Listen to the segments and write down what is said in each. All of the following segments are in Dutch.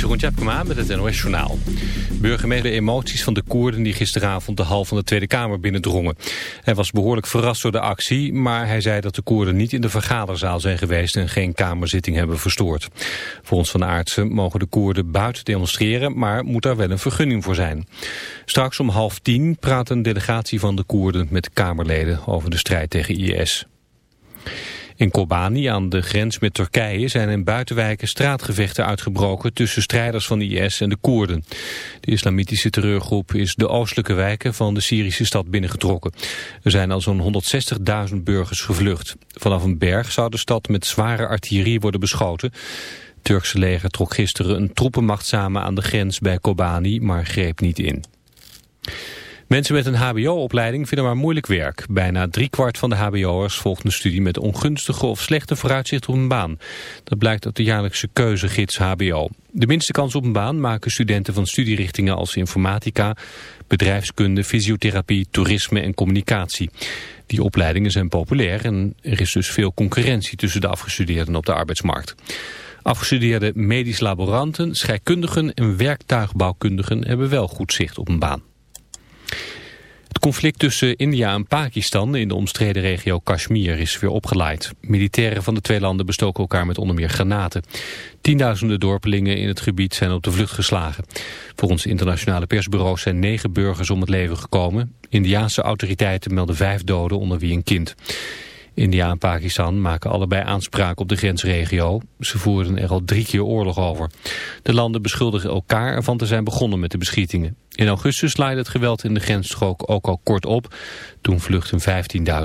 Jeroen Tjepkema met het NOS Journaal. Burgemeester emoties van de Koerden die gisteravond de hal van de Tweede Kamer binnendrongen. Hij was behoorlijk verrast door de actie, maar hij zei dat de Koerden niet in de vergaderzaal zijn geweest en geen kamerzitting hebben verstoord. Volgens Van Aartsen mogen de Koerden buiten demonstreren, maar moet daar wel een vergunning voor zijn. Straks om half tien praat een delegatie van de Koerden met Kamerleden over de strijd tegen IS. In Kobani aan de grens met Turkije zijn in buitenwijken straatgevechten uitgebroken tussen strijders van de IS en de Koerden. De islamitische terreurgroep is de oostelijke wijken van de Syrische stad binnengetrokken. Er zijn al zo'n 160.000 burgers gevlucht. Vanaf een berg zou de stad met zware artillerie worden beschoten. Het Turkse leger trok gisteren een troepenmacht samen aan de grens bij Kobani, maar greep niet in. Mensen met een hbo-opleiding vinden maar moeilijk werk. Bijna driekwart van de hbo'ers volgt een studie met ongunstige of slechte vooruitzicht op een baan. Dat blijkt uit de jaarlijkse keuzegids hbo. De minste kans op een baan maken studenten van studierichtingen als informatica, bedrijfskunde, fysiotherapie, toerisme en communicatie. Die opleidingen zijn populair en er is dus veel concurrentie tussen de afgestudeerden op de arbeidsmarkt. Afgestudeerde medisch laboranten, scheikundigen en werktuigbouwkundigen hebben wel goed zicht op een baan. Conflict tussen India en Pakistan in de omstreden regio Kashmir is weer opgeleid. Militairen van de twee landen bestoken elkaar met onder meer granaten. Tienduizenden dorpelingen in het gebied zijn op de vlucht geslagen. Volgens internationale persbureaus zijn negen burgers om het leven gekomen. Indiaanse autoriteiten melden vijf doden onder wie een kind. India en Pakistan maken allebei aanspraak op de grensregio. Ze voerden er al drie keer oorlog over. De landen beschuldigen elkaar ervan te zijn begonnen met de beschietingen. In augustus laaide het geweld in de grensstrook ook al kort op. Toen vluchtten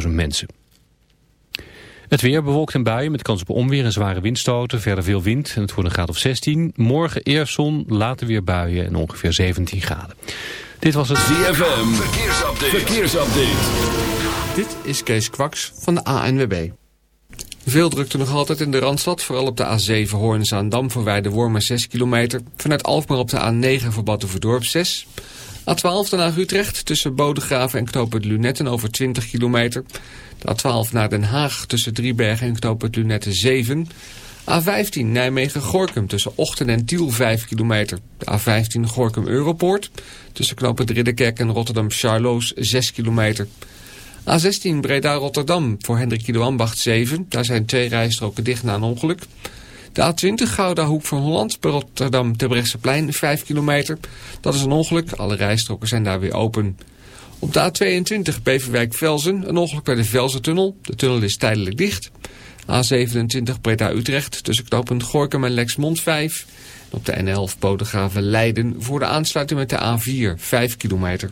15.000 mensen. Het weer bewolkt en buien met kans op onweer en zware windstoten. Verder veel wind en het wordt een graad of 16. Morgen eerst zon, later weer buien en ongeveer 17 graden. Dit was het ZFM. Verkeersupdate. Verkeersupdate. Dit is Kees Kwaks van de ANWB. Veel drukte nog altijd in de Randstad, vooral op de A7 Hoorn-Zaandam voor Weide-Wormen 6 kilometer. Vanuit Alkmaar op de A9 voor Batuverdorp 6. A12 naar Utrecht tussen Bodegraven en Knoopert Lunetten over 20 kilometer. De A12 naar Den Haag tussen Driebergen en Knoopert Lunetten 7. A15 Nijmegen-Gorkum tussen Ochten en Tiel 5 kilometer. De A15 Gorkum-Europoort tussen Knoopert Ridderkerk en Rotterdam-Charloes 6 kilometer. A16 Breda-Rotterdam voor Hendrik Ido Ambacht 7. Daar zijn twee rijstroken dicht na een ongeluk. De A20 Gouda Hoek van Holland bij Rotterdam Terbrechtseplein 5 kilometer. Dat is een ongeluk. Alle rijstroken zijn daar weer open. Op de A22 Beverwijk-Velzen een ongeluk bij de Velzentunnel. De tunnel is tijdelijk dicht. A27 Breda-Utrecht tussen knooppunt Gorkum en Lexmond 5. op de N11 Bodegraven Leiden voor de aansluiting met de A4 5 kilometer.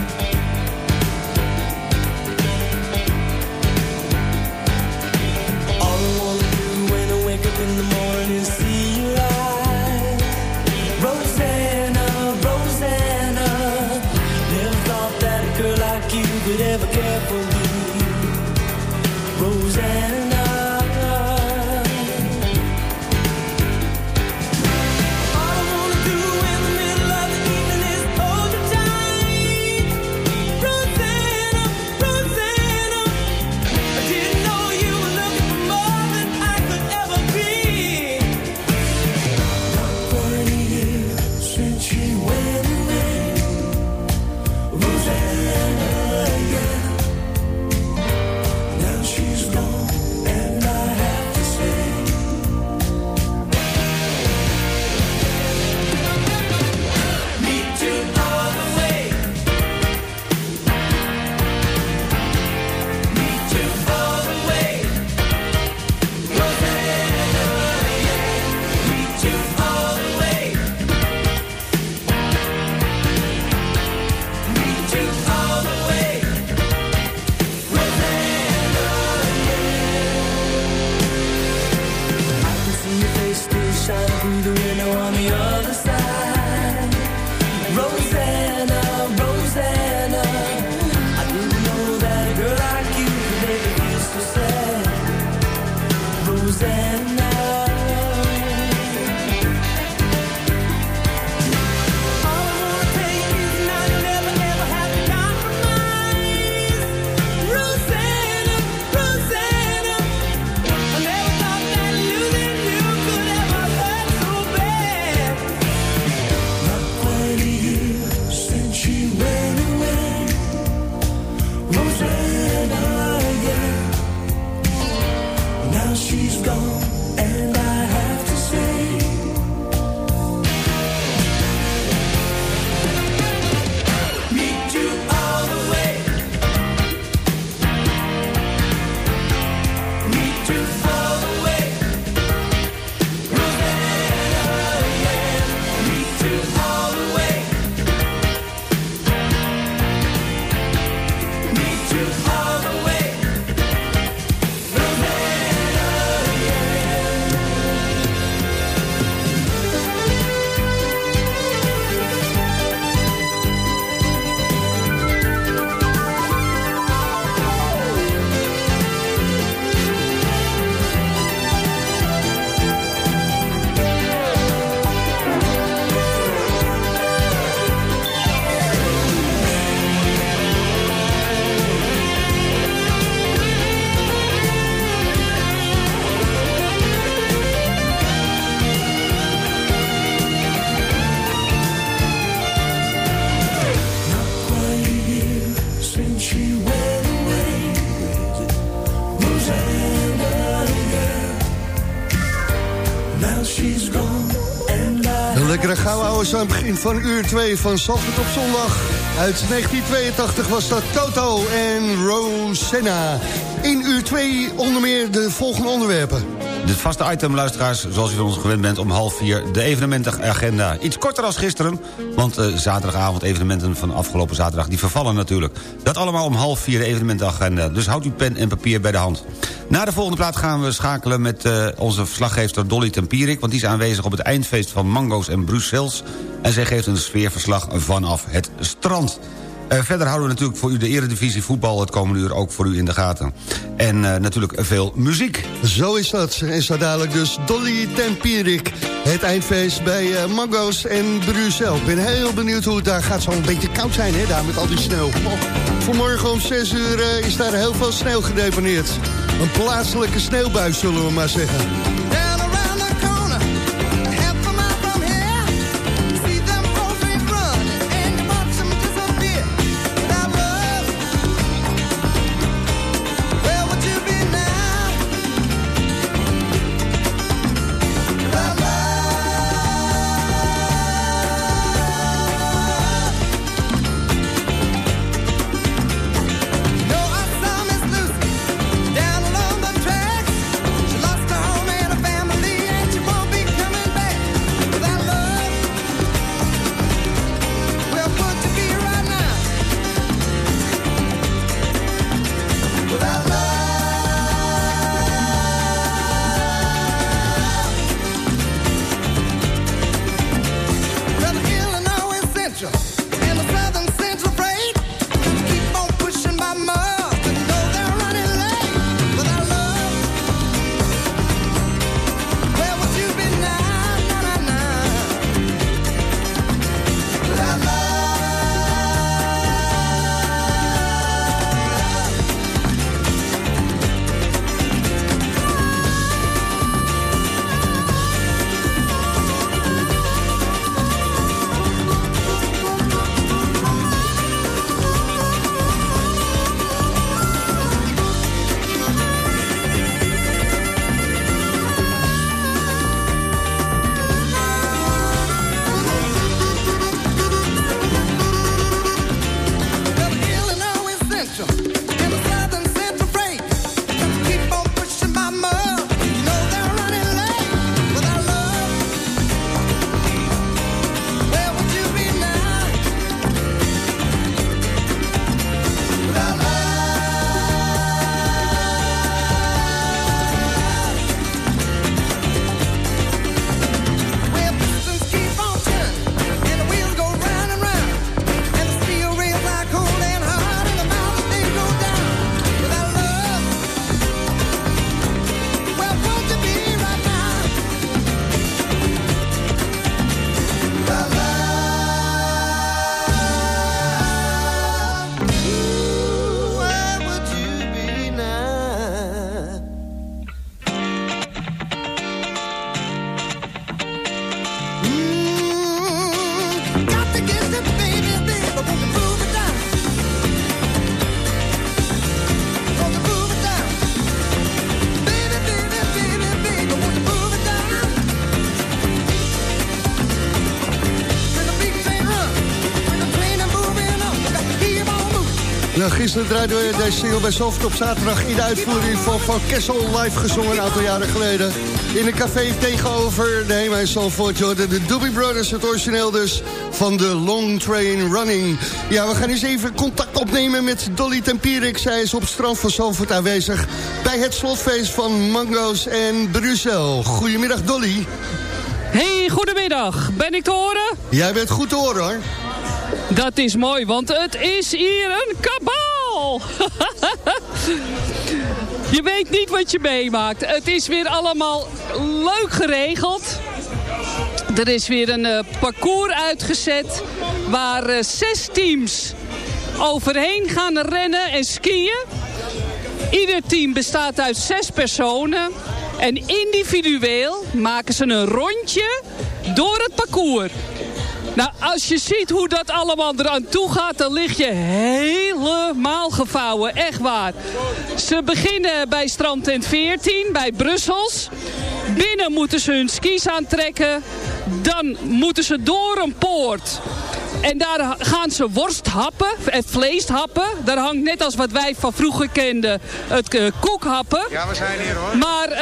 Van uur 2 van Zandvoort op zondag. Uit 1982 was dat Toto en Rosanna. In uur 2 onder meer de volgende onderwerpen. Het vaste item, luisteraars, zoals u van ons gewend bent... om half vier de evenementenagenda. Iets korter als gisteren, want uh, zaterdagavond evenementen van afgelopen zaterdag... die vervallen natuurlijk. Dat allemaal om half vier de evenementenagenda. Dus houd uw pen en papier bij de hand. Na de volgende plaat gaan we schakelen met uh, onze verslaggeefster Dolly Tempierik... want die is aanwezig op het eindfeest van Mango's en Brussels... en zij geeft een sfeerverslag vanaf het strand. Uh, verder houden we natuurlijk voor u de eredivisie voetbal... het komende uur ook voor u in de gaten. En uh, natuurlijk veel muziek. Zo is dat. En zo dadelijk dus Dolly Tempierik. Het eindfeest bij uh, Mango's en Brussel. Ik ben heel benieuwd hoe het daar gaat. Zal een beetje koud zijn, hè, daar met al die sneeuw. Oh, vanmorgen om 6 uur is daar heel veel sneeuw gedeponeerd. Een plaatselijke sneeuwbui, zullen we maar zeggen. Gisteren draaiden we deze single bij Zalvert op zaterdag... in de uitvoering van Van Kessel live gezongen een aantal jaren geleden. In een café tegenover de Hema. Je hoorde de Doobie Brothers, het origineel dus, van de Long Train Running. Ja, we gaan eens even contact opnemen met Dolly Tempierik. Zij is op het strand van Zalvoort aanwezig... bij het slotfeest van Mango's en Brussel. Goedemiddag, Dolly. Hey, goedemiddag. Ben ik te horen? Jij bent goed te horen, hoor. Dat is mooi, want het is hier een je weet niet wat je meemaakt. Het is weer allemaal leuk geregeld. Er is weer een eh, parcours uitgezet waar eh, zes teams overheen gaan rennen en skiën. Ieder team bestaat uit zes personen. En individueel maken ze een rondje door het parcours. Nou, als je ziet hoe dat allemaal eraan toe gaat, dan lig je helemaal gevouwen. Echt waar. Ze beginnen bij strandtent 14, bij Brussels. Binnen moeten ze hun skis aantrekken. Dan moeten ze door een poort. En daar gaan ze worst happen, het vlees happen. Daar hangt net als wat wij van vroeger kenden, het uh, koekhappen. Ja, we zijn hier hoor. Maar, uh,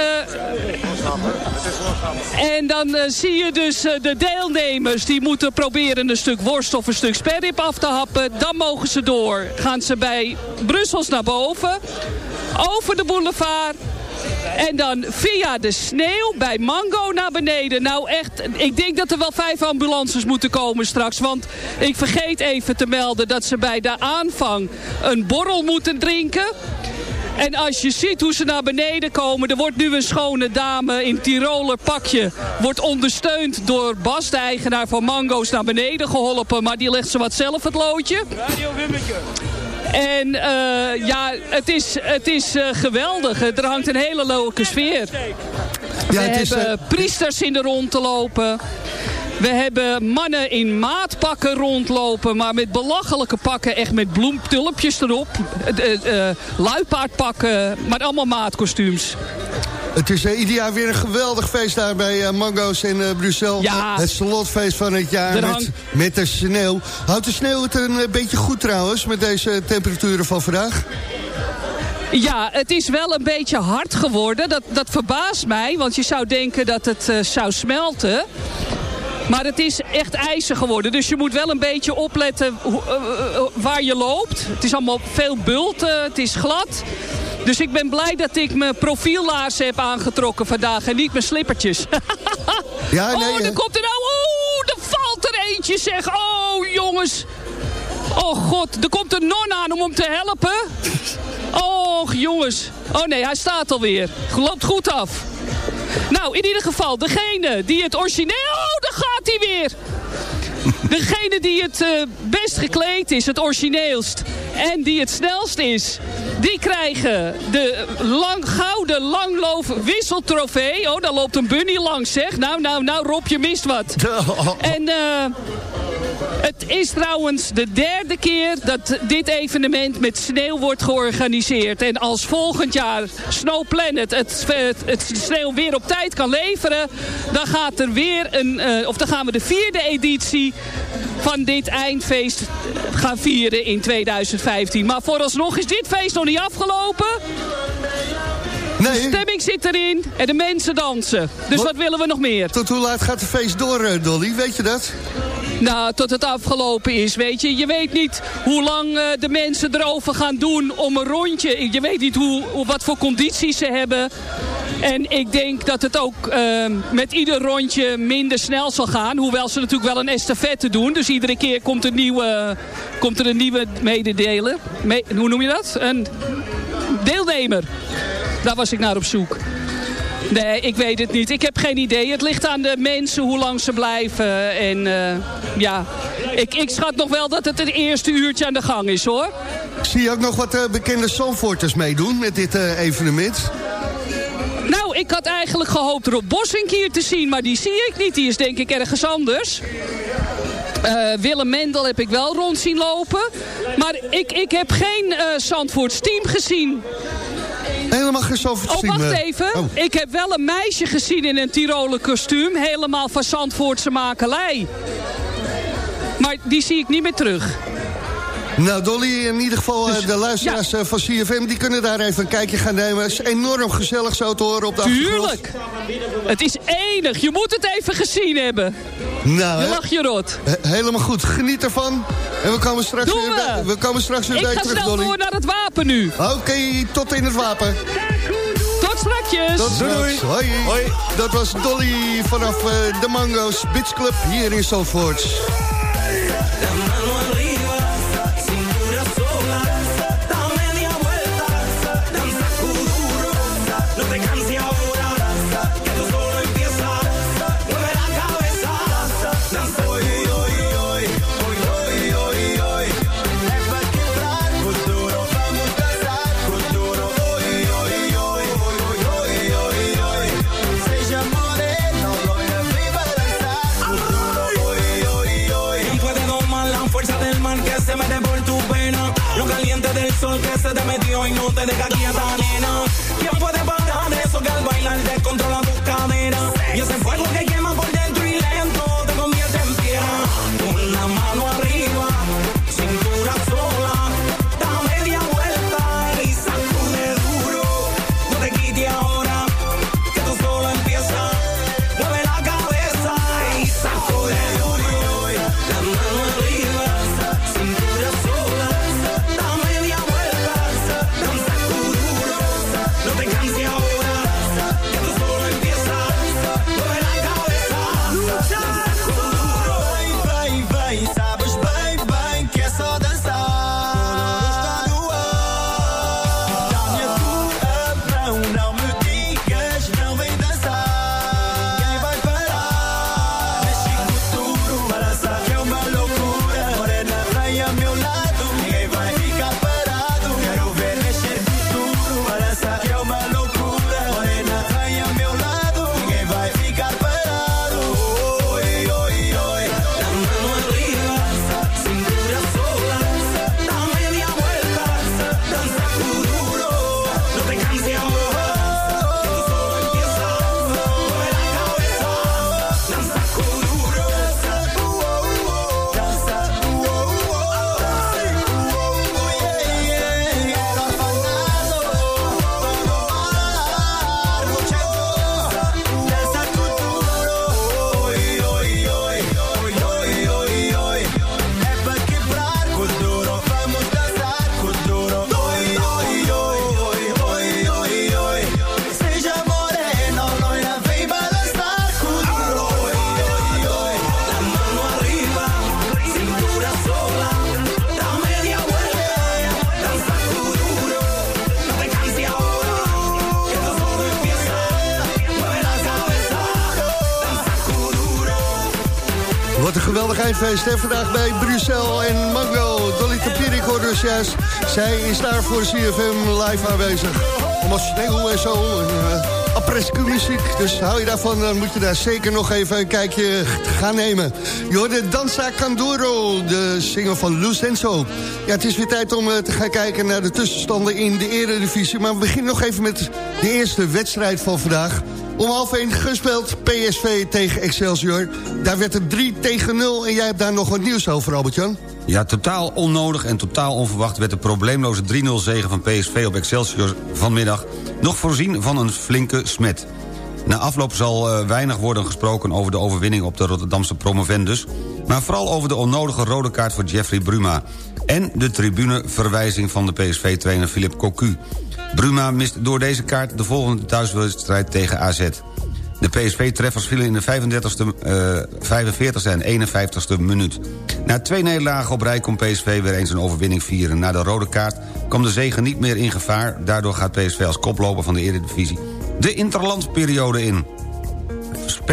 en dan uh, zie je dus de deelnemers, die moeten proberen een stuk worst of een stuk sperrip af te happen. Dan mogen ze door. Gaan ze bij Brussels naar boven, over de boulevard... En dan via de sneeuw bij Mango naar beneden. Nou echt, ik denk dat er wel vijf ambulances moeten komen straks. Want ik vergeet even te melden dat ze bij de aanvang een borrel moeten drinken. En als je ziet hoe ze naar beneden komen... er wordt nu een schone dame in Tiroler pakje... wordt ondersteund door Bas, de eigenaar van Mango's, naar beneden geholpen. Maar die legt ze wat zelf het loodje. Radio Wimmeke. En uh, ja, het is, het is uh, geweldig. Er hangt een hele leuke sfeer. Ja, We is, hebben uh... priesters in de rond te lopen. We hebben mannen in maatpakken rondlopen, maar met belachelijke pakken, echt met bloemtulpjes erop. Uh, luipaardpakken, maar allemaal maatkostuums. Het is uh, ieder jaar weer een geweldig feest daar bij uh, Mango's in uh, Brussel. Ja. Het slotfeest van het jaar met, met de sneeuw. Houdt de sneeuw het een beetje goed trouwens met deze temperaturen van vandaag? Ja, het is wel een beetje hard geworden. Dat, dat verbaast mij, want je zou denken dat het zou smelten. Maar het is echt ijzer geworden. Dus je moet wel een beetje opletten waar je loopt. Het is allemaal veel bulten, het is glad. Dus ik ben blij dat ik mijn profiellaarzen heb aangetrokken vandaag en niet mijn slippertjes. ja, nee, oh, er komt er nou... Oeh, er valt er eentje zeg. Oh, jongens. Oh god, er komt een non aan om hem te helpen. Och, jongens. Oh nee, hij staat alweer. Loopt goed af. Nou, in ieder geval, degene die het origineel... Oh, daar gaat hij weer. Degene die het uh, best gekleed is, het origineelst... en die het snelst is... die krijgen de lang, gouden langloof wisseltrofee. Oh, daar loopt een bunny langs, zeg. Nou, nou, nou, Rob, je mist wat. En... Uh, het is trouwens de derde keer dat dit evenement met sneeuw wordt georganiseerd. En als volgend jaar Snow Planet het, het, sneeuw weer op tijd kan leveren... dan gaat er weer een, uh, of dan gaan we de vierde editie van dit eindfeest gaan vieren in 2015. Maar vooralsnog is dit feest nog niet afgelopen. Nee. De stemming zit erin en de mensen dansen. Dus wat, wat willen we nog meer? Tot hoe laat gaat de feest door, Dolly? Weet je dat? Nou, tot het afgelopen is, weet je. Je weet niet hoe lang uh, de mensen erover gaan doen om een rondje. Je weet niet hoe, hoe wat voor condities ze hebben. En ik denk dat het ook uh, met ieder rondje minder snel zal gaan. Hoewel ze natuurlijk wel een estafette doen. Dus iedere keer komt, een nieuwe, komt er een nieuwe mededeler. Me, hoe noem je dat? Een deelnemer. Daar was ik naar op zoek. Nee, ik weet het niet. Ik heb geen idee. Het ligt aan de mensen hoe lang ze blijven. En uh, ja, ik, ik schat nog wel dat het het eerste uurtje aan de gang is hoor. Zie je ook nog wat uh, bekende Zandvoorters meedoen met dit uh, evenement? Nou, ik had eigenlijk gehoopt Rob Bossink hier te zien, maar die zie ik niet. Die is denk ik ergens anders. Uh, Willem Mendel heb ik wel rond zien lopen. Maar ik, ik heb geen uh, Zandvoorts team gezien. Helemaal geen Oh, wacht even. Oh. Ik heb wel een meisje gezien in een Tiroler kostuum. Helemaal van Zandvoortse makelij. Maar die zie ik niet meer terug. Nou, Dolly, in ieder geval Dus, eh, de luisteraars eh, van CFM... die kunnen daar even een kijkje gaan nemen. Het is enorm gezellig zo te horen op de achtergrond. Tuurlijk. Het is enig. Je moet het even gezien hebben. Nou, Je hè? lach je rot. He- helemaal goed. Geniet ervan. En we komen straks Doen weer we. bij, we komen straks weer Ik bij je ga terug, snel Dolly. door naar het wapen nu. Oké, tot in het wapen. Tot strakjes. Tot straks. Hoi. Dat was Dolly vanaf eh, de Mango's Beach Club hier in Zandvoort. Se te metió y no te deja quieta, nena. ¿Quién puede parar eso que al bailar descontrola tus caderas? Eindfeest hè, vandaag bij Brussel en Mango. Dolly Tapierik hoorde dus juist. Zij is daar voor CFM live aanwezig. Allemaal sneeuw en zo. En, Aprescu muziek. Dus hou je daarvan, dan moet je daar zeker nog even een kijkje gaan nemen. Je hoorde Danza Canduro, de single van Lucenzo. Ja, het is weer tijd om eh, te gaan kijken naar de tussenstanden in de eredivisie. Maar we beginnen nog even met de eerste wedstrijd van vandaag. Om half 1 gespeeld PSV tegen Excelsior. Daar werd het 3 tegen 0 en jij hebt daar nog wat nieuws over, Albert-Jan. Ja, totaal onnodig en totaal onverwacht werd de probleemloze 3-0 zege van PSV op Excelsior vanmiddag nog voorzien van een flinke smet. Na afloop zal eh, weinig worden gesproken over de overwinning op de Rotterdamse promovendus... maar vooral over de onnodige rode kaart voor Jeffrey Bruma... en de tribuneverwijzing van de PSV-trainer Philippe Cocu. Bruma mist door deze kaart de volgende thuiswedstrijd tegen AZ. De PSV-treffers vielen in de 35e, eh 45e en 51e minuut. Na twee nederlagen op rij kon PSV weer eens een overwinning vieren. Na de rode kaart kwam de zegen niet meer in gevaar. Daardoor gaat PSV als koploper van de Eredivisie de interlandperiode in.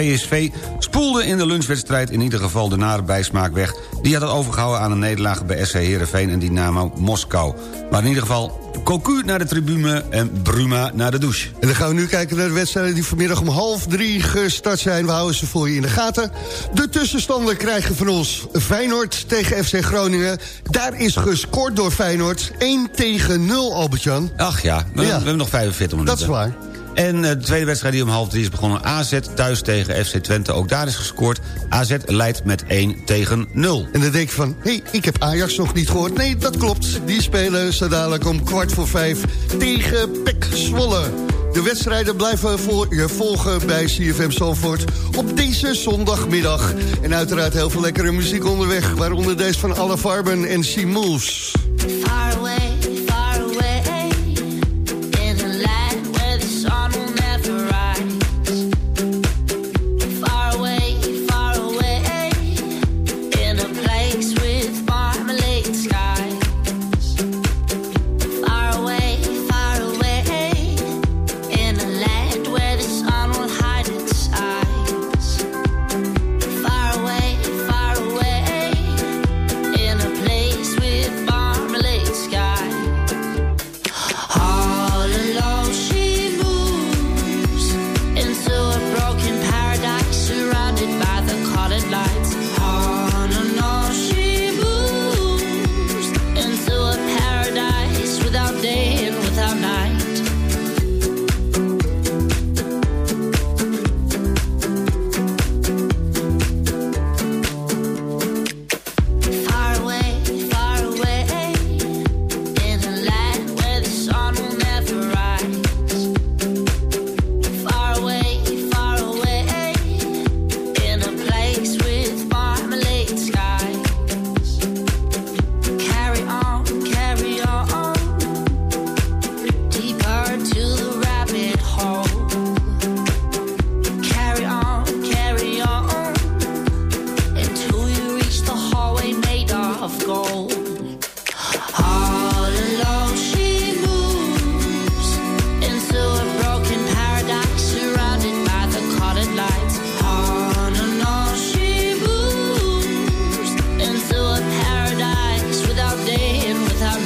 PSV spoelde in de lunchwedstrijd in ieder geval de nare bijsmaak weg... die had het overgehouden aan een nederlaag bij SC Heerenveen en Dynamo Moskou. Maar in ieder geval Cocu naar de tribune en Bruma naar de douche. En dan gaan we nu kijken naar de wedstrijden die vanmiddag om half drie gestart zijn. We houden ze voor je in de gaten. De tussenstanden krijgen van ons Feyenoord tegen FC Groningen. Daar is gescoord door Feyenoord. 1 tegen 0, Albert-Jan. Ach ja, we, Ja. we hebben nog 45 minuten. Dat is waar. En eh, de tweede wedstrijd die om half drie is begonnen. AZ thuis tegen FC Twente. Ook daar is gescoord. AZ leidt met 1 tegen 0. En dan denk je van, hé, hey, ik heb Ajax nog niet gehoord. Nee, dat klopt. Die spelen ze dadelijk om kwart voor vijf tegen Pek Zwolle. De wedstrijden blijven voor je volgen bij CFM Zandvoort op deze zondagmiddag. En uiteraard heel veel lekkere muziek onderweg, waaronder deze van Alle Farben en Sea Moves. Far away.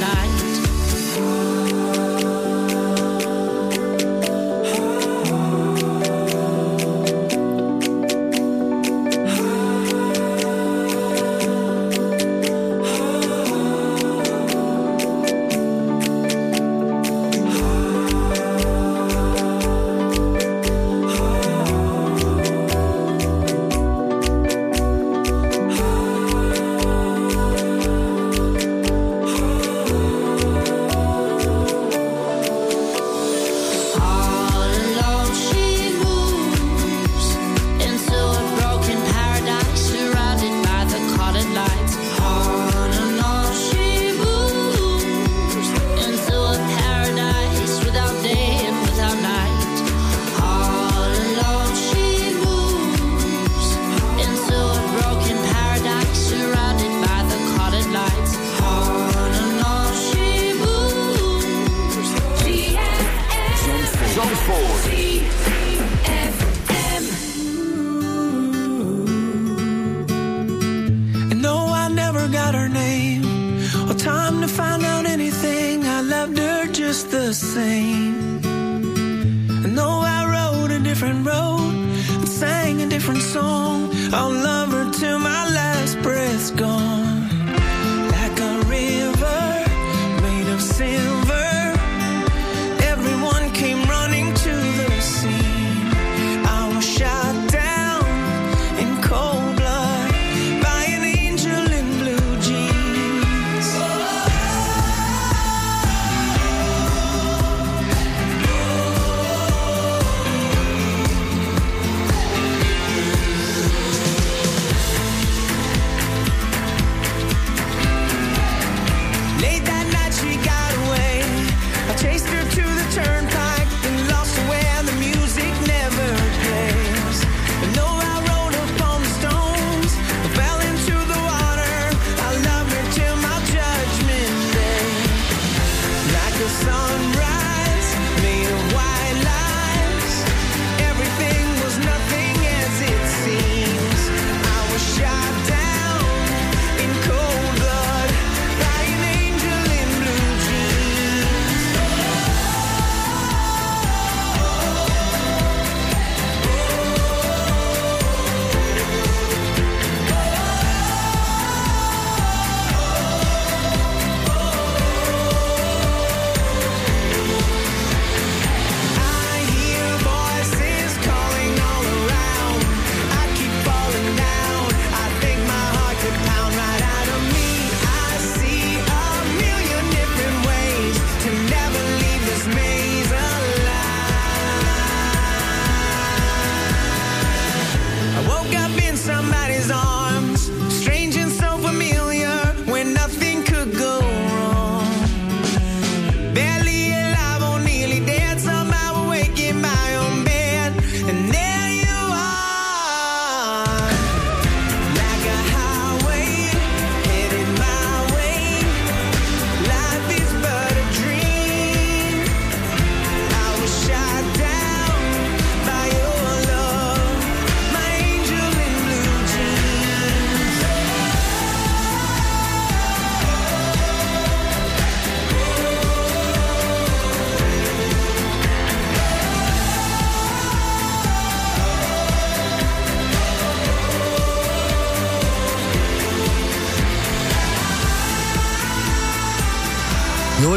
night.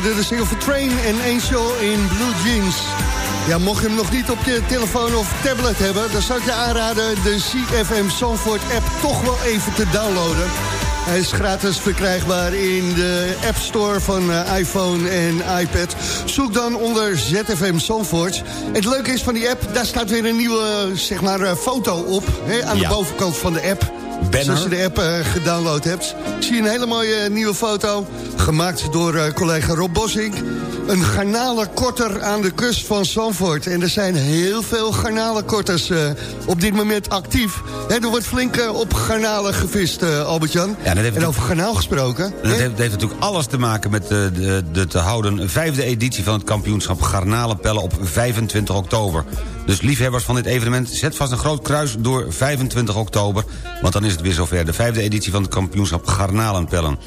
Hoorde de single Train en Angel in Blue Jeans. Ja, mocht je hem nog niet op je telefoon of tablet hebben... dan zou ik je aanraden de CFM Zandvoort app toch wel even te downloaden. Hij is gratis verkrijgbaar in de App Store van eh, iPhone en iPad. Zoek dan onder ZFM Zandvoort. Het leuke is van die app, daar staat weer een nieuwe zeg maar, eh, foto op... Hè, aan Ja. de bovenkant van de app. Als je de app eh, gedownload hebt, zie je een hele mooie eh, nieuwe foto. Gemaakt door eh, collega Rob Bossink. Een garnalenkorter aan de kust van Zandvoort. En er zijn heel veel garnalenkorters op dit moment actief. Hè, er wordt flink op garnalen gevist, Albert-Jan. Ja, en over garnaal gesproken. Dat hè? heeft, dat heeft natuurlijk alles te maken met de, de, de te houden vijfde editie van het kampioenschap Garnalenpellen op 25 oktober. Dus liefhebbers van dit evenement, zet vast een groot kruis door 25 oktober. Want dan is het weer zover, de vijfde editie van het kampioenschap Garnalenpellen.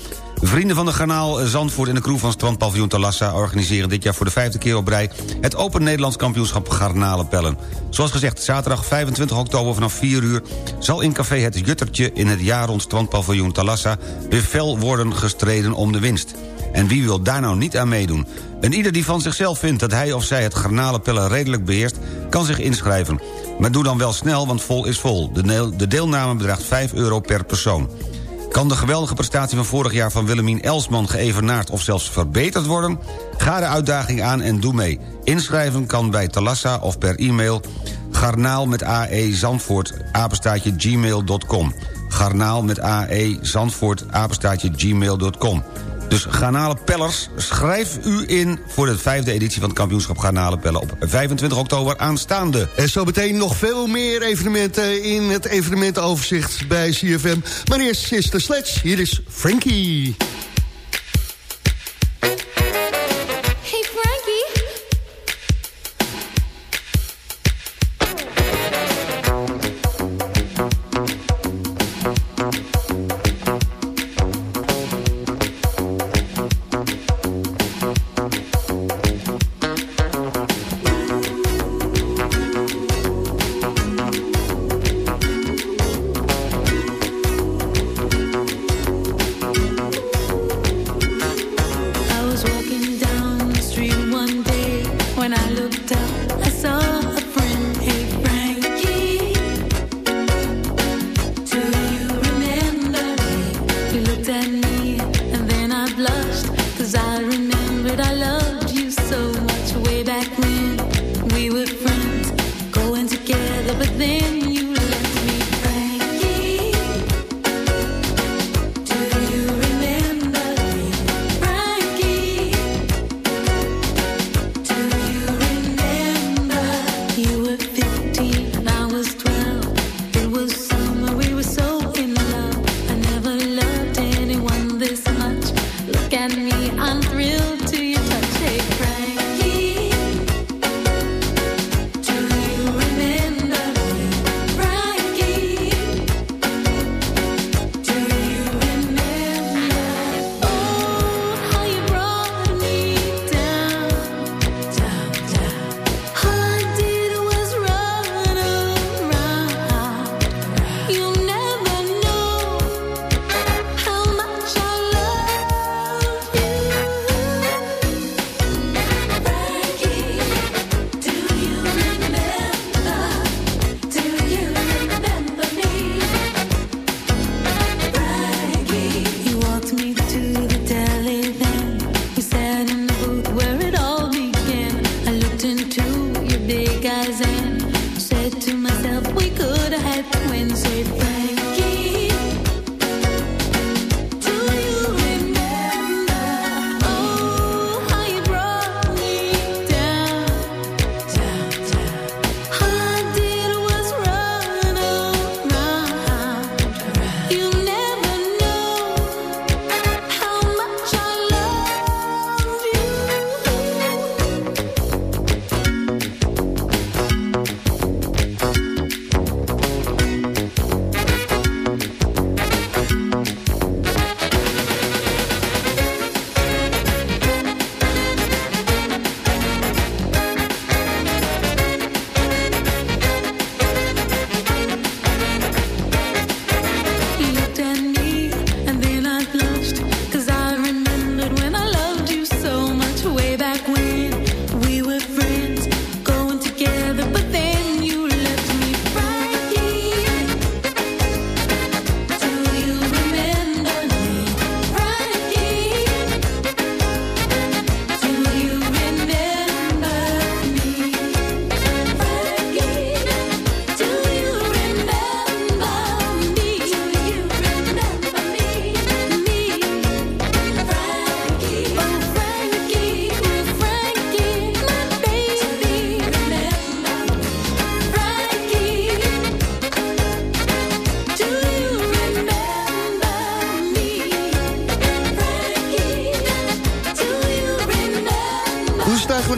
Vrienden van de Garnaal Zandvoort en de crew van strandpaviljoen Talassa... organiseren dit jaar voor de vijfde keer op rij... het Open Nederlands kampioenschap Garnalenpellen. Zoals gezegd, zaterdag 25 oktober vanaf 4 uur... zal in café Het Juttertje in het jaar rond strandpaviljoen Talassa... weer fel worden gestreden om de winst. En wie wil daar nou niet aan meedoen? En ieder die van zichzelf vindt dat hij of zij het garnalenpellen redelijk beheerst... kan zich inschrijven. Maar doe dan wel snel, want vol is vol. De, deelname bedraagt 5 euro per persoon. Kan de geweldige prestatie van vorig jaar van Willemien Elsman geëvenaard of zelfs verbeterd worden? Ga de uitdaging aan en doe mee. Inschrijven kan bij Talassa of per e-mail garnaal met AE apenstaatje gmail.com. Garnaal met AE Zandvoort apenstaatje gmail.com. Dus garnalenpellers, schrijf u in voor de vijfde editie van het kampioenschap garnalenpellen op 25 oktober aanstaande. En zo meteen nog veel meer evenementen in het evenementenoverzicht bij CFM. Maar eerst Sister Sledge, hier is Frankie.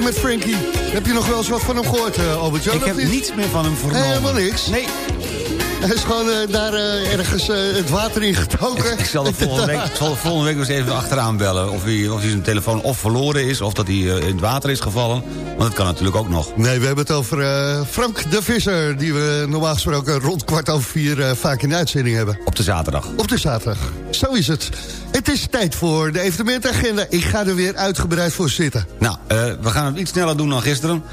Met Frankie? Heb je nog wel eens wat van hem gehoord, eh, Albert-Jan? Ik heb niet? niets meer van hem vernomen. Helemaal niks? Nee. Hij is gewoon eh, daar eh, ergens het water in getoken. Ik zal de volgende week, ik zal de volgende week eens even achteraan bellen. Of hij, of hij zijn telefoon of verloren is, of dat hij in het water is gevallen. Want dat kan natuurlijk ook nog. Nee, we hebben het over Frank de Visser... die we normaal gesproken rond kwart over vier vaak in de uitzending hebben. Op de zaterdag. Op de zaterdag. Zo is het. Het is tijd voor de evenementagenda. Ik ga er weer uitgebreid voor zitten. Nou, eh, we gaan het iets sneller doen dan gisteren.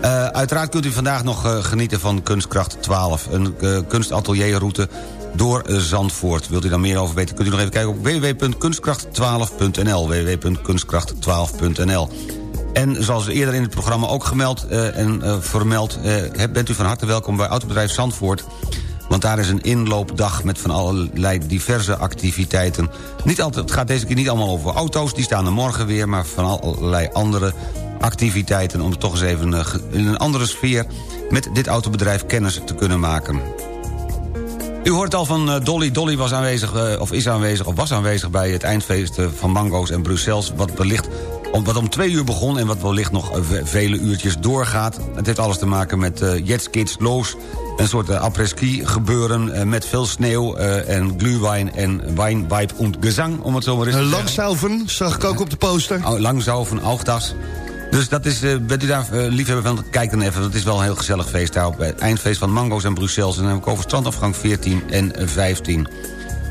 Eh, uiteraard kunt u vandaag nog eh, genieten van Kunstkracht 12. Een kunstatelierroute door Zandvoort. Wilt u daar meer over weten, kunt u nog even kijken op www.kunstkracht12.nl. www.kunstkracht12.nl en zoals eerder in het programma ook gemeld en vermeld... Bent u van harte welkom bij Autobedrijf Zandvoort... Want daar is een inloopdag met van allerlei diverse activiteiten. Niet altijd, het gaat deze keer niet allemaal over auto's, die staan er morgen weer... maar van allerlei andere activiteiten... om toch eens even in een andere sfeer met dit autobedrijf kennis te kunnen maken. U hoort al van Dolly. Dolly was aanwezig, of is aanwezig, of was aanwezig... bij het eindfeest van Mango's en Brussels... wat wellicht wat om twee uur begon en wat wellicht nog vele uurtjes doorgaat. Het heeft alles te maken met uh, jetskits, loos, een soort uh, après-ski gebeuren... Uh, met veel sneeuw en glühwein en wijn, wipe und gezang, om het zo maar eens te zeggen. Langsauven, zag ik ook op de poster. Oh, Langsauven, Augdas. Dus dat is, bent u daar liefhebber van, kijk dan even. Dat is wel een heel gezellig feest daar op het eindfeest van Mango's en Brussels. En dan heb ik over strandafgang 14 en 15.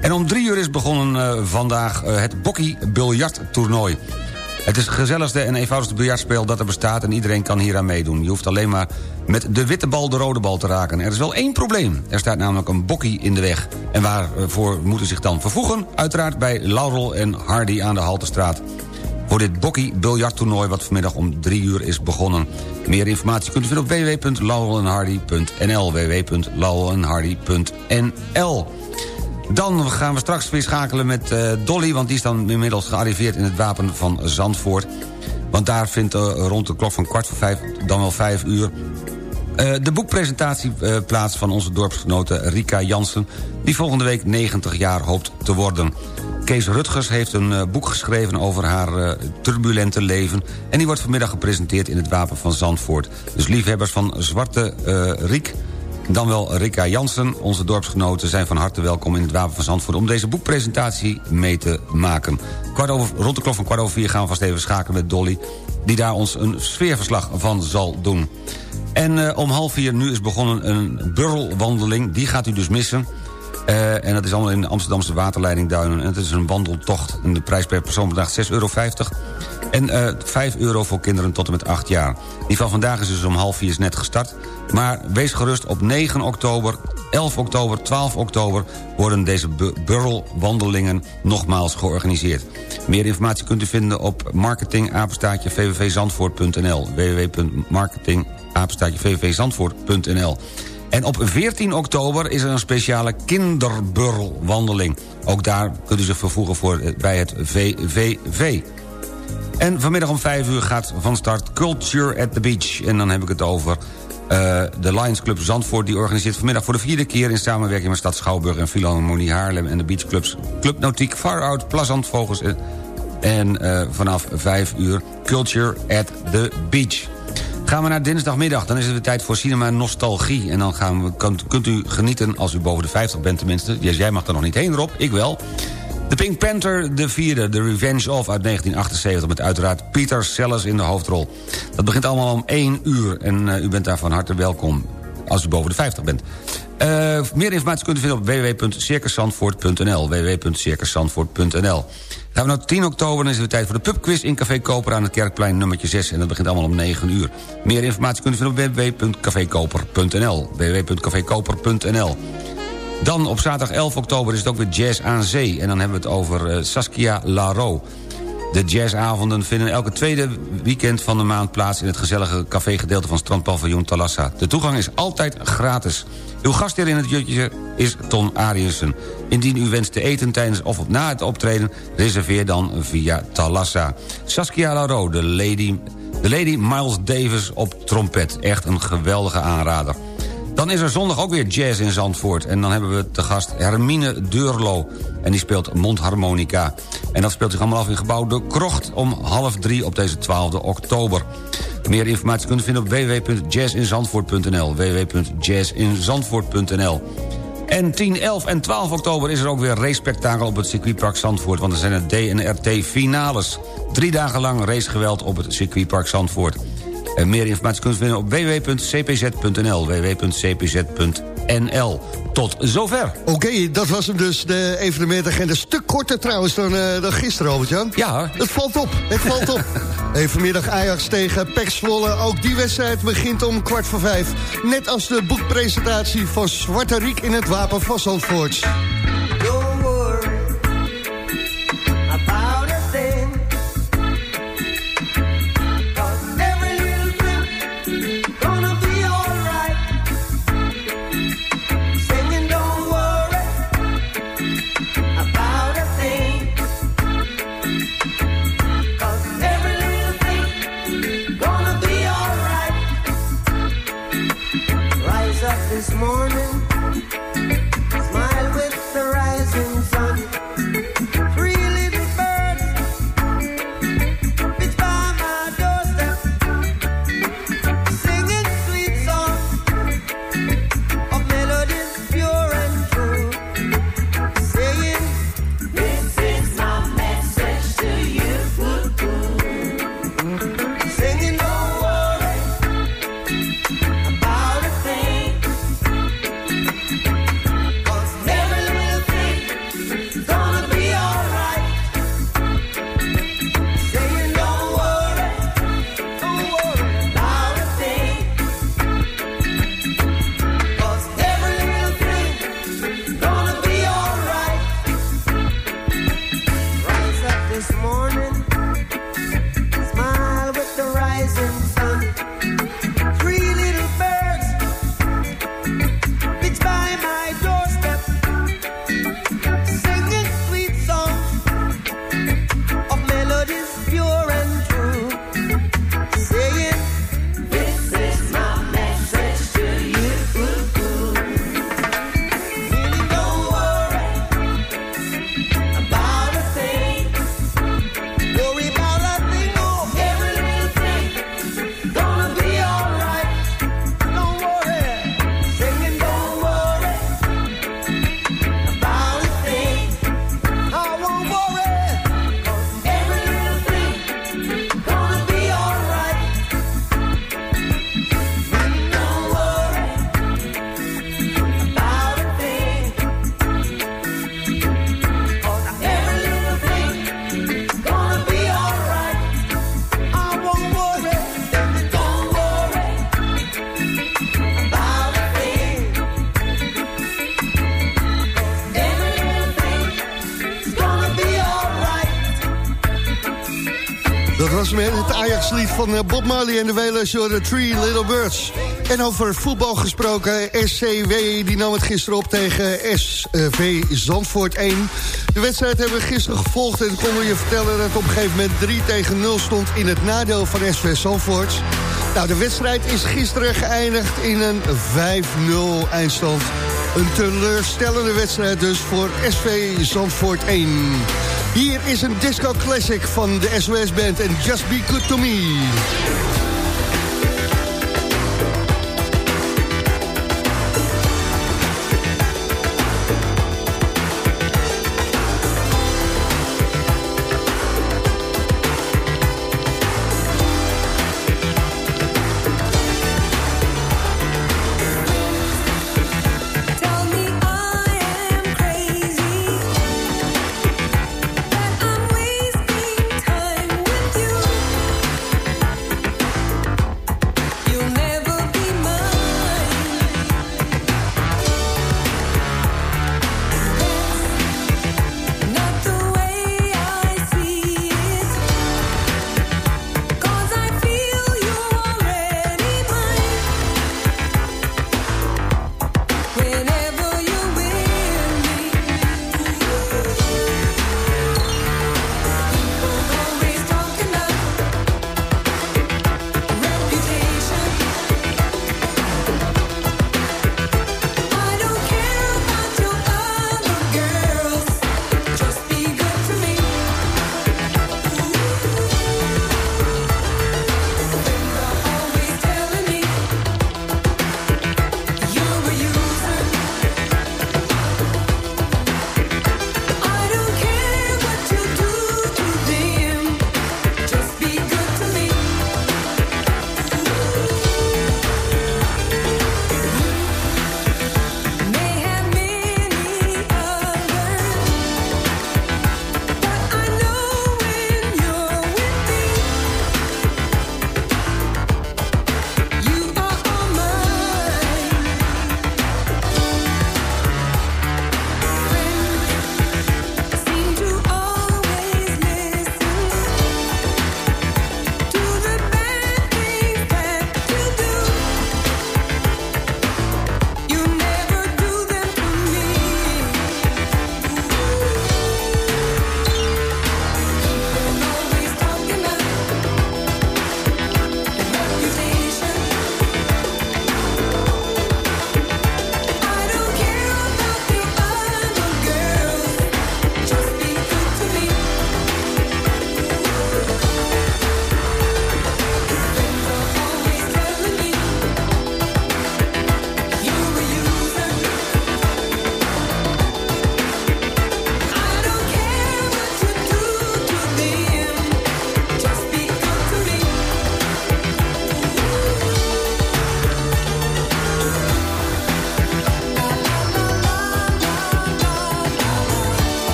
En om drie uur is begonnen vandaag het Bokkie biljarttoernooi. Het is het gezelligste en eenvoudigste biljartspel dat er bestaat... en iedereen kan hier aan meedoen. Je hoeft alleen maar met de witte bal de rode bal te raken. Er is wel één probleem. Er staat namelijk een bokkie in de weg. En waarvoor moeten zich dan vervoegen? Uiteraard bij Laurel en Hardy aan de Haltestraat. Voor dit bokkie biljarttoernooi wat vanmiddag om drie uur is begonnen. Meer informatie kunt u vinden op www.laurelenhardy.nl www.laurelenhardy.nl dan gaan we straks weer schakelen met uh, Dolly... want die is dan inmiddels gearriveerd in het Wapen van Zandvoort. Want daar vindt uh, rond de klok van kwart voor vijf, dan wel vijf uur... Uh, de boekpresentatie plaats van onze dorpsgenote Rika Jansen... die volgende week 90 jaar hoopt te worden. Kees Rutgers heeft een boek geschreven over haar turbulente leven... en die wordt vanmiddag gepresenteerd in het Wapen van Zandvoort. Dus liefhebbers van Zwarte Riek dan wel Rika Jansen, onze dorpsgenoten... zijn van harte welkom in het Wapen van Zandvoort... om deze boekpresentatie mee te maken. Kwart rond de klok van kwart over vier gaan we vast even schakelen met Dolly... die daar ons een sfeerverslag van zal doen. En uh, om half vier nu is begonnen een burrelwandeling. Die gaat u dus missen. Uh, en dat is allemaal in de Amsterdamse waterleiding Duinen. En het is een wandeltocht. En de prijs per persoon bedraagt 6,50 euro. En uh, 5 euro voor kinderen tot en met 8 jaar. Die van vandaag is dus om half vier is net gestart. Maar wees gerust, op 9 oktober, 11 oktober, 12 oktober... worden deze burrelwandelingen nogmaals georganiseerd. Meer informatie kunt u vinden op marketingapenstaatje vvvzandvoort.nl www.marketingapenstaatje vvvzandvoort.nl En op 14 oktober is er een speciale kinderburlwandeling. Ook daar kunt u zich vervoegen voor, eh, bij het VVV. En vanmiddag om 5 uur gaat van start Culture at the Beach. En dan heb ik het over eh, de Lions Club Zandvoort... die organiseert vanmiddag voor de vierde keer... in samenwerking met Stad Schouwburg en Philharmonie Haarlem... en de beachclubs Club Nautiek, Far Out, Plazant Vogels... en, en eh, vanaf 5 uur Culture at the Beach. Gaan we naar dinsdagmiddag, dan is het weer tijd voor Cinema Nostalgie. En dan gaan we, kunt, kunt u genieten, als u boven de 50 bent tenminste... Jij mag er nog niet heen, Rob, ik wel... De Pink Panther, de vierde, The Revenge of uit 1978... met uiteraard Peter Sellers in de hoofdrol. Dat begint allemaal om 1 uur. En uh, u bent daar van harte welkom... als u boven de 50 bent. Uh, meer informatie kunt u vinden op www.circuszandvoort.nl www.circuszandvoort.nl Gaan we naar 10 oktober, dan is het tijd voor de pubquiz... in Café Koper aan het Kerkplein nummertje 6. En dat begint allemaal om 9 uur. Meer informatie kunt u vinden op www.cafekoper.nl www.cafekoper.nl dan op zaterdag 11 oktober is het ook weer Jazz aan Zee. En dan hebben we het over uh, Saskia Laro. De jazzavonden vinden elke tweede weekend van de maand plaats... in het gezellige cafégedeelte van strandpaviljoen Talassa. De toegang is altijd gratis. Uw gastheer in het jutje is Ton Ariensen. Indien u wenst te eten tijdens of na het optreden... reserveer dan via Talassa. Saskia Laro, de lady, de lady Miles Davis op trompet. Echt een geweldige aanrader. Dan is er zondag ook weer jazz in Zandvoort. En dan hebben we te gast Hermine Deurlo. En die speelt mondharmonica. En dat speelt zich allemaal af in gebouw De Krocht... om half drie op deze 12 oktober. Meer informatie kunt u vinden op www.jazzinzandvoort.nl www.jazzinzandvoort.nl en 10, 11 en 12 oktober is er ook weer race-spectakel op het circuitpark Zandvoort... want er zijn het DNRT-finales. Drie dagen lang racegeweld op het circuitpark Zandvoort. En meer informatie kunt u vinden op www.cpz.nl. www.cpz.nl. Tot zover. Oké, dat was hem dus, de evenementagenda. Een stuk korter trouwens dan, uh, dan gisteren, Albert-Jan. Ja. Het valt op, het valt op. Even vanmiddag Ajax tegen PEC Zwolle. Ook die wedstrijd begint om kwart voor vijf. Net als de boekpresentatie van Zwarte Riek in het Wapen van Zandvoort. Van eh, Bob Marley en de Wailers, de Three Little Birds. En over voetbal gesproken, SCW die nam het gisteren op tegen SV Zandvoort 1. De wedstrijd hebben we gisteren gevolgd en ik kon je vertellen dat op een gegeven moment 3 tegen 0 stond in het nadeel van SV Zandvoort. Nou, de wedstrijd is gisteren geëindigd in een 5-0 eindstand. Een teleurstellende wedstrijd dus voor SV Zandvoort 1. Hier is een disco classic van de SOS Band en Just Be Good To Me.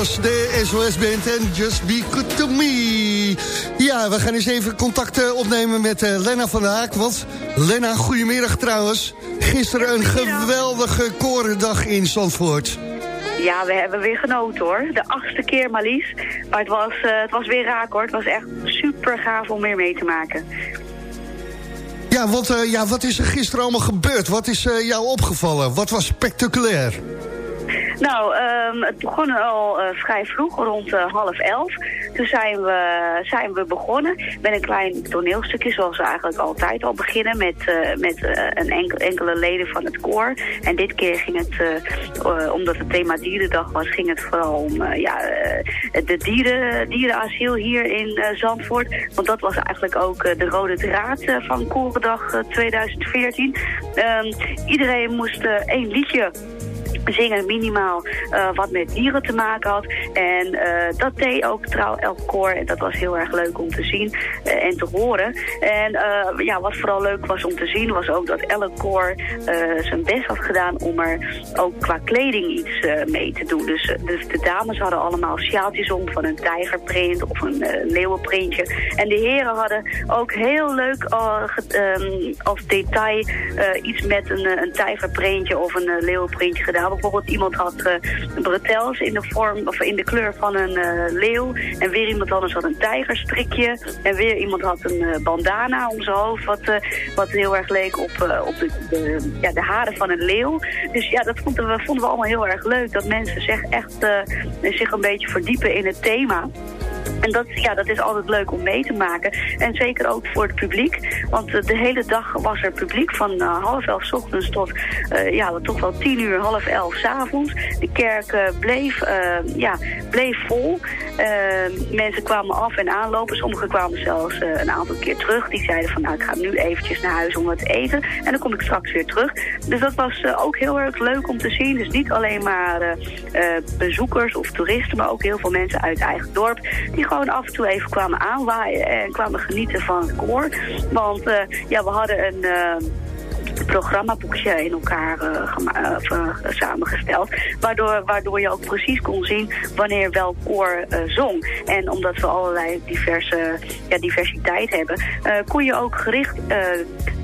Was de SOS-band en Just Be Good To Me. Ja, we gaan eens even contact eh, opnemen met eh, Lena van der Haak. Want Lena, goedemiddag trouwens. Gisteren een geweldige korendag in Zandvoort. Ja, we hebben weer genoten hoor. De achtste keer maar liefst. Maar het was, eh, het was weer raak hoor. Het was echt super gaaf om weer mee te maken. Ja, want ja, wat is er gisteren allemaal gebeurd? Wat is jou opgevallen? Wat was spectaculair? Nou, ehm, het begon al eh, vrij vroeg, rond eh, half elf. Toen zijn we, zijn we begonnen met een klein toneelstukje, zoals we eigenlijk altijd al beginnen, met, eh, met een enkel, enkele leden van het koor. En dit keer ging het, omdat het thema dierendag was, ging het vooral om ja, de dieren, dierenasiel hier in Zandvoort. Want dat was eigenlijk ook de rode draad van Korendag eh, 2014. Ehm, iedereen moest één liedje zingen minimaal eh, wat met dieren te maken had. En eh, dat deed ook trouw elk koor. En dat was heel erg leuk om te zien eh, en te horen. En ja, wat vooral leuk was om te zien was ook dat elk koor zijn best had gedaan om er ook qua kleding iets mee te doen. Dus, de dames hadden allemaal sjaaltjes om van een tijgerprint of een leeuwenprintje. En de heren hadden ook heel leuk eh, ehm, als detail iets met een, een tijgerprintje of een leeuwenprintje gedaan. Bijvoorbeeld iemand had eh, bretels in de vorm of in de kleur van een eh, leeuw. En weer iemand anders had een tijgerstrikje. En weer iemand had een eh, bandana om zijn hoofd. Wat, wat heel erg leek op, op de, de, ja, de haren van een leeuw. Dus ja, dat vonden we, vonden we allemaal heel erg leuk. Dat mensen zich echt zich een beetje verdiepen in het thema. En dat, ja, dat is altijd leuk om mee te maken. En zeker ook voor het publiek. Want eh, de hele dag was er publiek van eh, half elf ochtends tot eh, ja, toch wel tien uur, half elf 's avonds. De kerk bleef, ja, bleef vol. Eh, mensen kwamen af en aanlopen. Sommigen kwamen zelfs een aantal keer terug. Die zeiden van nou ik ga nu eventjes naar huis om wat te eten. En dan kom ik straks weer terug. Dus dat was ook heel erg leuk om te zien. Dus niet alleen maar bezoekers of toeristen, maar ook heel veel mensen uit eigen dorp. Die gewoon af en toe even kwamen aanwaaien en kwamen genieten van het koor. Want eh, ja, we hadden een... eh, programmaboekje in elkaar eh, of, eh, samengesteld. Waardoor, waardoor je ook precies kon zien wanneer welk koor eh, zong. En omdat we allerlei diverse, ja, diversiteit hebben, eh, kon je ook gericht eh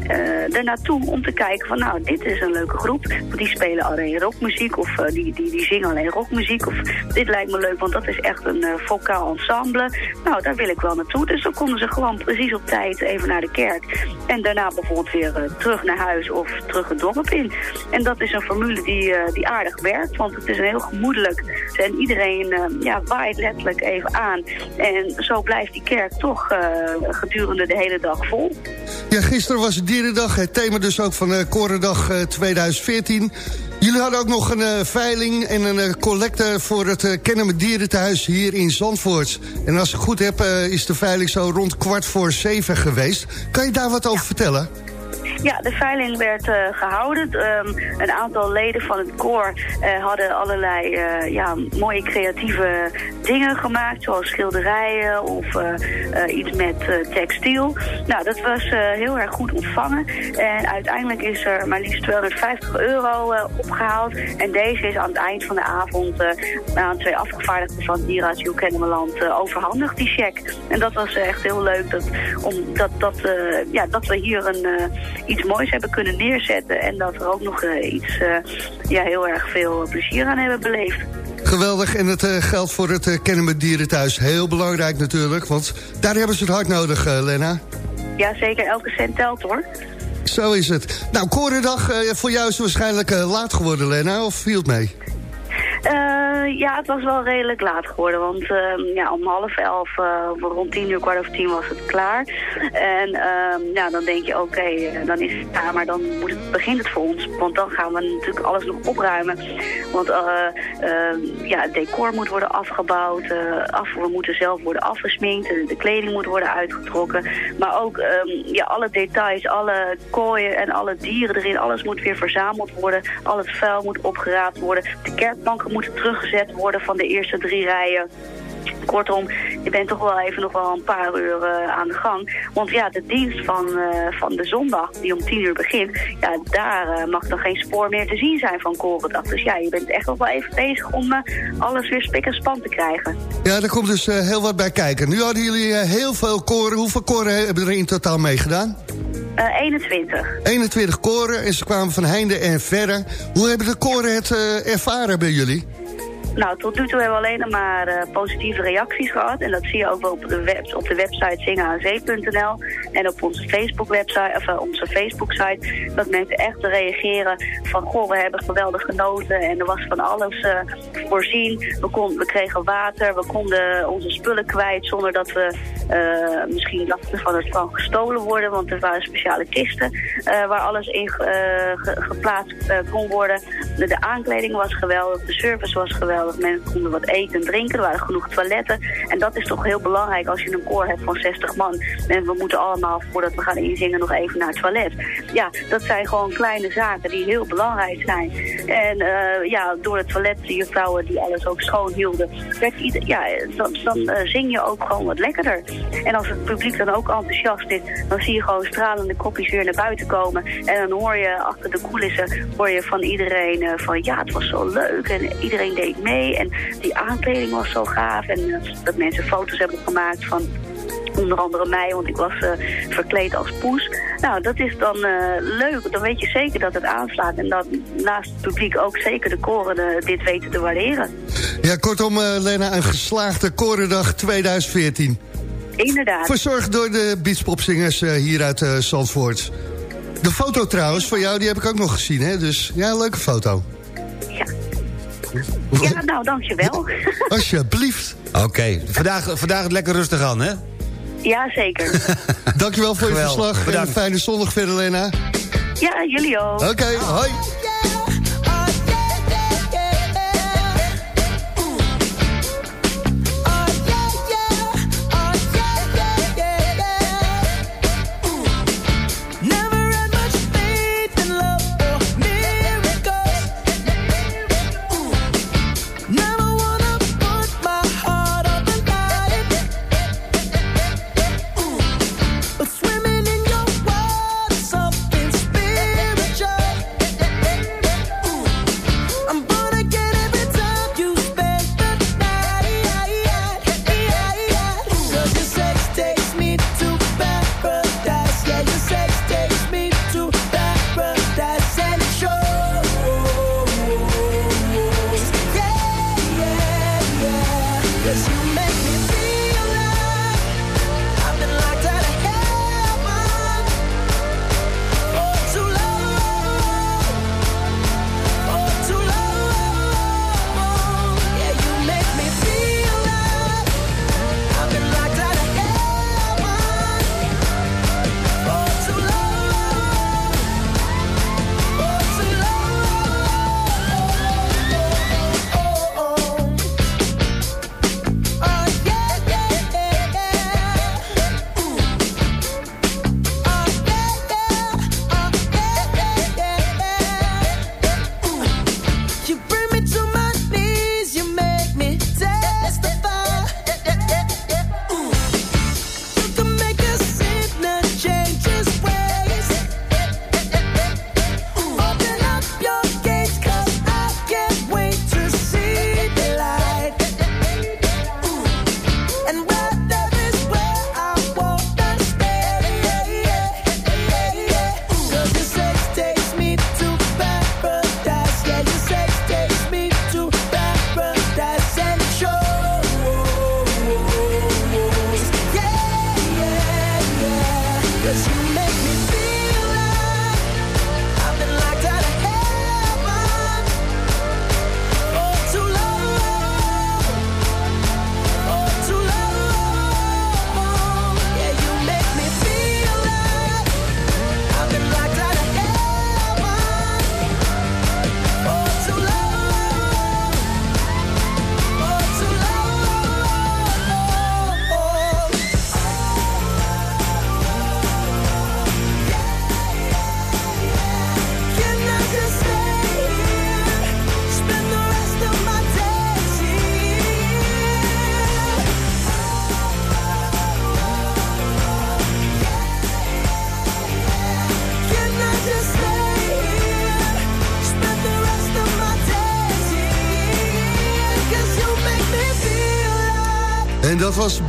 eh, ernaartoe om te kijken van nou, dit is een leuke groep. Die spelen alleen rockmuziek of eh, die, die, die zingen alleen rockmuziek. Of dit lijkt me leuk, want dat is echt een eh vocaal ensemble. Nou, daar wil ik wel naartoe. Dus dan konden ze gewoon precies op tijd even naar de kerk. En daarna bijvoorbeeld weer eh, terug naar huis of terug het dorp in. En dat is een formule die, eh, die aardig werkt, want het is een heel gemoedelijk. En iedereen eh, ja, waait letterlijk even aan. En zo blijft die kerk toch eh, gedurende de hele dag vol. Ja, gisteren was het Dierendag. Het thema dus ook van uh, Korendag eh, 2014. Jullie hadden ook nog een veiling en een eh, collecte voor het uh, Kennemer Dierenthuis hier in Zandvoort. En als ik goed heb, is de veiling zo rond kwart voor zeven geweest. Kan je daar wat over vertellen? Ja, de veiling werd eh, gehouden. Ehm, een aantal leden van het koor eh, hadden allerlei eh, ja, mooie creatieve dingen gemaakt. Zoals schilderijen of iets met textiel. Nou, dat was heel erg goed ontvangen. En uiteindelijk is er maar liefst 250 euro eh, opgehaald. En deze is aan het eind van de avond aan twee afgevaardigden van Kennemerland eh, overhandigd, die cheque. En dat was echt heel leuk dat, omdat, dat, eh, ja, dat we hier een, iets moois hebben kunnen neerzetten. En dat we ook nog eh, iets eh, ja, heel erg veel plezier aan hebben beleefd. Geweldig, en het eh, geldt voor het uh, Kennemer Dierenthuis. Heel belangrijk natuurlijk, want daar hebben ze het hard nodig, Lena. Ja, zeker. Elke cent telt hoor. Zo is het. Nou, Korendag, voor jou is waarschijnlijk laat geworden, Lena, of viel het mee? Eh, ja, het was wel redelijk laat geworden. Want ehm, ja, om half elf, eh, rond tien uur, kwart over tien was het klaar. En ehm, ja, dan denk je, oké, eh, dan is het klaar. Maar dan moet het, begint het voor ons. Want dan gaan we natuurlijk alles nog opruimen. Want eh, ehm, ja, het decor moet worden afgebouwd. af, we moeten zelf worden afgesminkt. De, kleding moet worden uitgetrokken. Maar ook ja, alle details, alle kooien en alle dieren erin. Alles moet weer verzameld worden. Al het vuil moet opgeraapt worden. De moeten teruggezet worden van de eerste drie rijen. Kortom, je bent toch wel even nog wel een paar uur aan de gang. Want ja, de dienst van, eh, van de zondag, die om tien uur begint, ja, daar eh, mag dan geen spoor meer te zien zijn van Korendag. Dus ja, je bent echt nog wel even bezig om eh, alles weer spik en span te krijgen. Ja, daar komt dus heel wat bij kijken. Nu hadden jullie heel veel koren. Hoeveel koren hebben er in totaal meegedaan? Eh 21. 21 koren en ze kwamen van heinde en verder. Hoe hebben de koren het eh, ervaren bij jullie? Nou, tot nu toe hebben we alleen maar eh, positieve reacties gehad. En dat zie je ook op de, web, op de website zingenaarzee.nl en op onze Facebook website of eh, onze Facebook site. Dat mensen echt reageren van goh, we hebben geweldig genoten en er was van alles eh, voorzien. We, kon, we kregen water, we konden onze spullen kwijt zonder dat we misschien dachten van het kan gestolen worden. Want er waren speciale kisten waar alles in ge- geplaatst kon worden. De, de aankleding was geweldig, de service was geweldig. Mensen konden wat eten en drinken, er waren genoeg toiletten. En dat is toch heel belangrijk als je een koor hebt van 60 man. En we moeten allemaal, voordat we gaan inzingen, nog even naar het toilet. Ja, dat zijn gewoon kleine zaken die heel belangrijk zijn. En eh, ja, door het toilet, die vrouwen die alles ook schoon hielden, werd ieder, ja, dan, dan eh, zing je ook gewoon wat lekkerder. En als het publiek dan ook enthousiast is, dan zie je gewoon stralende kopjes weer naar buiten komen. En dan hoor je achter de coulissen, hoor je van iedereen eh, van ja, het was zo leuk en iedereen deed mee. En die aankleding was zo gaaf. En eh, dat mensen foto's hebben gemaakt van onder andere mij, want ik was eh, verkleed als poes. Nou, dat is dan eh, leuk. Dan weet je zeker dat het aanslaat. En dat naast het publiek ook zeker de koren dit weten te waarderen. Ja, kortom, Lena, een geslaagde korendag 2014. Inderdaad. Verzorgd door de beachpopzingers eh, hier uit Zandvoort. De foto trouwens van jou, die heb ik ook nog gezien, hè? Dus ja, leuke foto. Ja, nou, dankjewel. Alsjeblieft. Oké, vandaag, vandaag het lekker rustig aan, hè? ja, zeker. Dankjewel voor je verslag. En bedankt. een fijne zondag verder, Lena. Ja, jullie ook. Oké, hoi.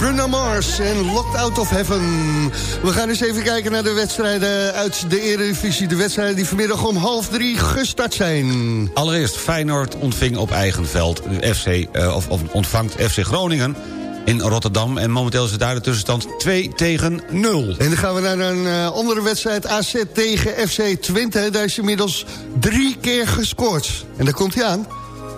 Bruno Mars en Locked Out of Heaven. We gaan eens even kijken naar de wedstrijden uit de Eredivisie. De wedstrijden die vanmiddag om half drie gestart zijn. Allereerst Feyenoord ontving op eigen veld FC, eh, of, of ontvangt FC Groningen in Rotterdam. En momenteel is het daar de tussenstand 2 tegen 0. En dan gaan we naar een eh, andere wedstrijd. AZ tegen FC Twente. Daar is inmiddels drie keer gescoord. En daar komt hij aan.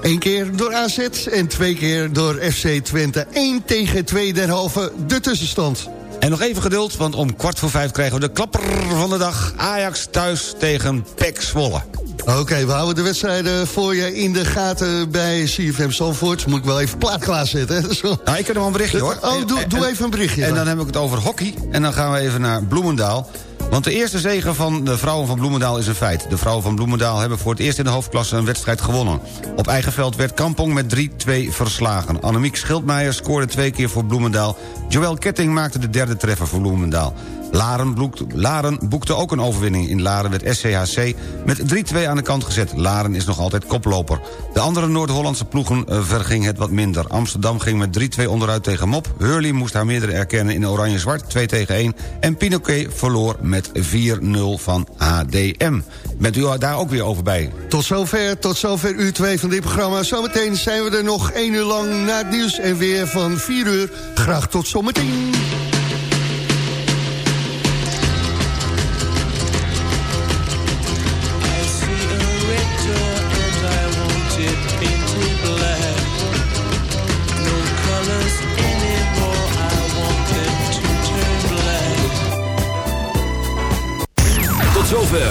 Eén keer door AZ en twee keer door FC Twente. 1 tegen 2 derhalve de tussenstand. En nog even geduld, want om kwart voor vijf krijgen we de klapper van de dag. Ajax thuis tegen PEC Zwolle. Oké, we houden de wedstrijden voor je in de gaten bij CFM Zandvoort. Moet ik wel even plaat klaarzetten. Nou, ik heb nog een berichtje hoor. Oh, doe, doe even een berichtje. En dan. dan heb ik het over hockey. En dan gaan we even naar Bloemendaal. Want de eerste zege van de vrouwen van Bloemendaal is een feit. De vrouwen van Bloemendaal hebben voor het eerst in de hoofdklasse een wedstrijd gewonnen. Op eigen veld werd Kampong met 3-2 verslagen. Annemiek Schildmeijer scoorde twee keer voor Bloemendaal. Joël Ketting maakte de derde treffer voor Bloemendaal. Laren, boekte, Laren boekte ook een overwinning. In Laren werd SCHC met 3-2 aan de kant gezet. Laren is nog altijd koploper. De andere Noord-Hollandse ploegen eh, verging het wat minder. Amsterdam ging met 3-2 onderuit tegen Mop. Hurley moest haar meerdere erkennen in oranje-zwart, 2 tegen 1. En Pinoquet verloor met 4-0 van ADM. Bent u daar ook weer over bij? Tot zover, tot zover uur 2 van dit programma. Zometeen zijn we er nog één uur lang na het nieuws en weer van 4 uur. Graag tot zometeen.